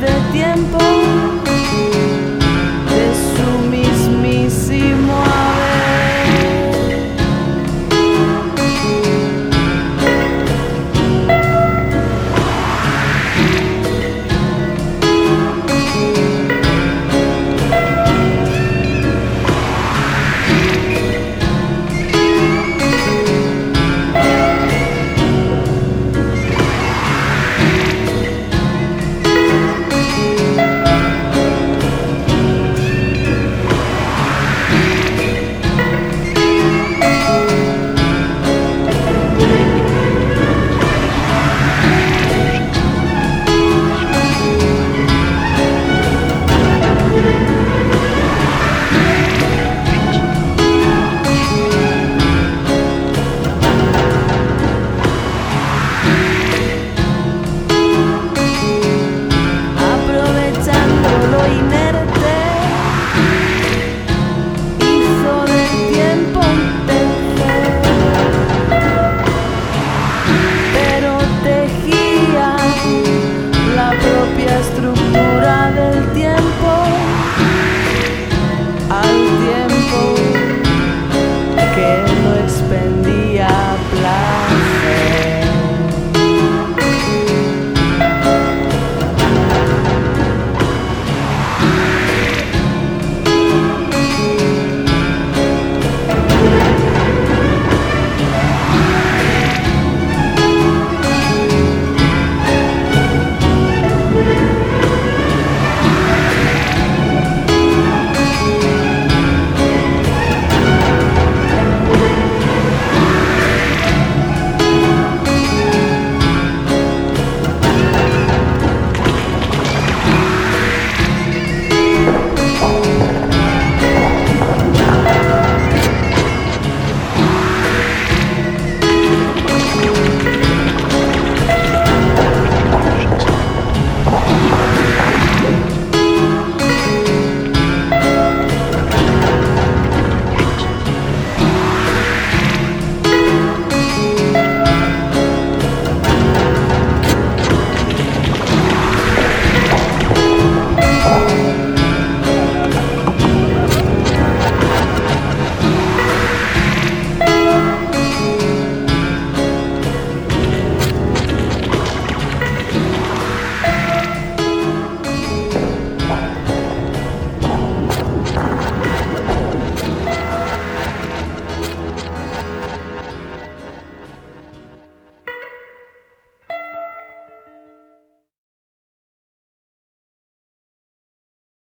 de tiempo.